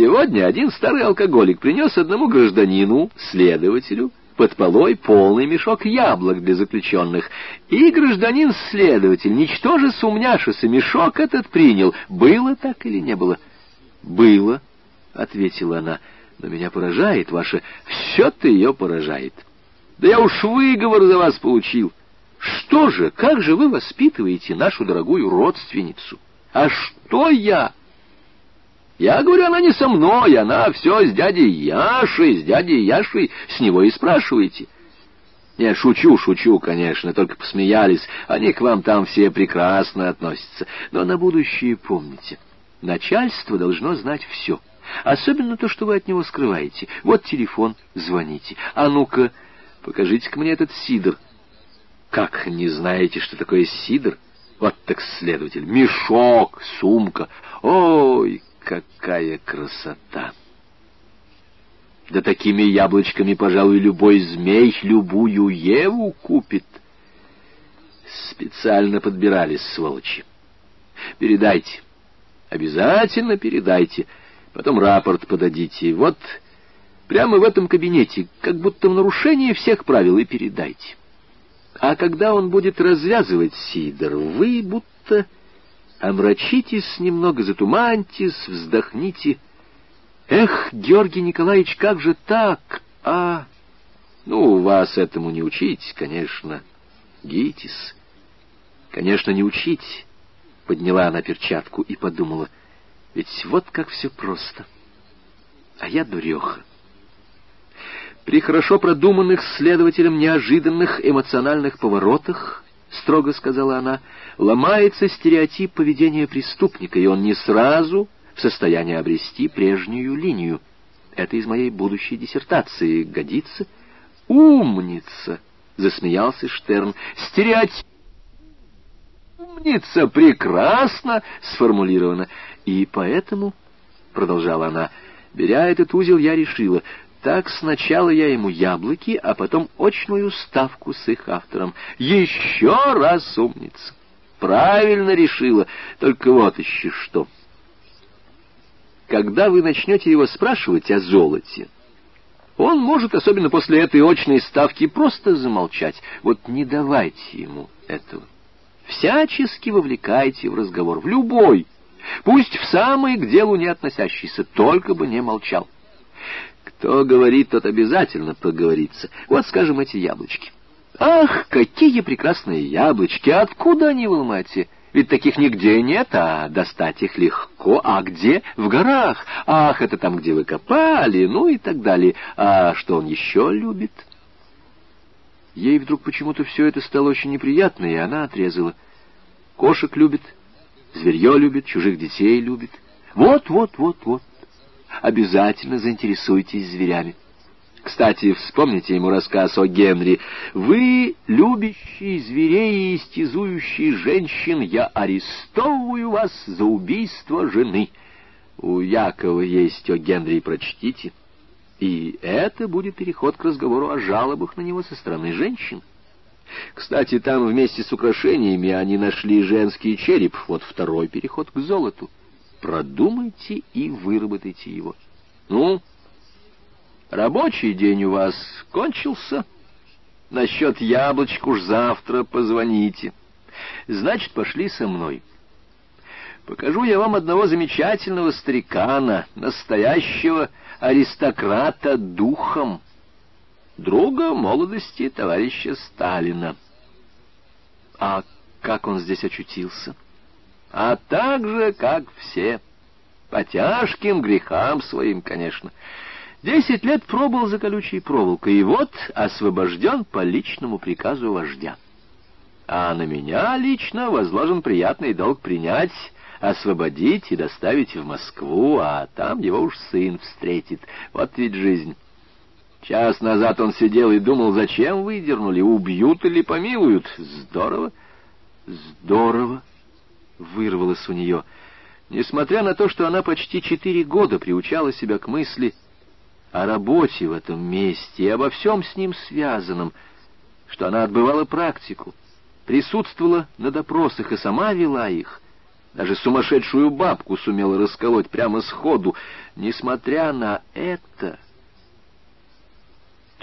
Сегодня один старый алкоголик принес одному гражданину, следователю, под полой полный мешок яблок для заключенных. И гражданин-следователь, ничтоже сумняшися, мешок этот принял. Было так или не было? Было, — ответила она, — но меня поражает ваше... Все-то ее поражает. Да я уж выговор за вас получил. Что же, как же вы воспитываете нашу дорогую родственницу? А что я? Я говорю, она не со мной, она все с дядей Яшей, с дядей Яшей, с него и спрашиваете. Я шучу, шучу, конечно, только посмеялись. Они к вам там все прекрасно относятся. Но на будущее помните, начальство должно знать все. Особенно то, что вы от него скрываете. Вот телефон, звоните. А ну-ка, покажите-ка мне этот сидр. Как, не знаете, что такое сидр? Вот так следователь. Мешок, сумка. Ой, какая красота! Да такими яблочками, пожалуй, любой змей любую Еву купит. Специально подбирались, сволочи. Передайте. Обязательно передайте. Потом рапорт подадите. Вот прямо в этом кабинете, как будто в нарушение всех правил, и передайте. А когда он будет развязывать сидор, вы будто Омрачитесь немного, затуманьтесь, вздохните. Эх, Георгий Николаевич, как же так? А, ну, вас этому не учить, конечно. Гитис. Конечно, не учить. Подняла она перчатку и подумала. Ведь вот как все просто. А я дуреха. При хорошо продуманных следователем неожиданных эмоциональных поворотах — строго сказала она, — ломается стереотип поведения преступника, и он не сразу в состоянии обрести прежнюю линию. Это из моей будущей диссертации годится. «Умница!» — засмеялся Штерн. «Стереотип!» «Умница! Прекрасно!» — сформулировано. «И поэтому...» — продолжала она, — беря этот узел, я решила, так сначала я ему яблоки, а потом очную ставку с их автором. Еще раз умница. Правильно решила. Только вот еще что. Когда вы начнете его спрашивать о золоте, он может, особенно после этой очной ставки, просто замолчать. Вот не давайте ему этого. Всячески вовлекайте в разговор, в любой, пусть в самый к делу не относящийся, только бы не молчал. Кто говорит, тот обязательно проговорится. Вот, скажем, эти яблочки. Ах, какие прекрасные яблочки! Откуда они в Алмате? Ведь таких нигде нет, а достать их легко. А где? В горах. Ах, это там, где вы копали, ну и так далее. А что он еще любит? Ей вдруг почему-то все это стало очень неприятно, и она отрезала. Кошек любит, зверье любит, чужих детей любит. Вот, вот, вот, вот обязательно заинтересуйтесь зверями. Кстати, вспомните ему рассказ о Генри. «Вы, любящий зверей и истязующий женщин, я арестовываю вас за убийство жены». У Якова есть о Генри, прочтите. И это будет переход к разговору о жалобах на него со стороны женщин. Кстати, там вместе с украшениями они нашли женский череп. Вот второй переход к золоту. Продумайте и выработайте его. Ну, рабочий день у вас кончился. Насчет яблочек уж завтра позвоните. Значит, пошли со мной. Покажу я вам одного замечательного старикана, настоящего аристократа духом, друга молодости товарища Сталина. А как он здесь очутился? — а так же, как все. По тяжким грехам своим, конечно. Десять лет пробыл за колючей проволокой, и вот освобожден по личному приказу вождя. А на меня лично возложен приятный долг принять, освободить и доставить в Москву, а там его уж сын встретит. Вот ведь жизнь. Час назад он сидел и думал, зачем выдернули, убьют или помилуют. Здорово, здорово вырвалось у нее. Несмотря на то, что она почти четыре года приучала себя к мысли о работе в этом месте и обо всем с ним связанном, что она отбывала практику, присутствовала на допросах и сама вела их, Даже сумасшедшую бабку сумела расколоть прямо сходу. Несмотря на это,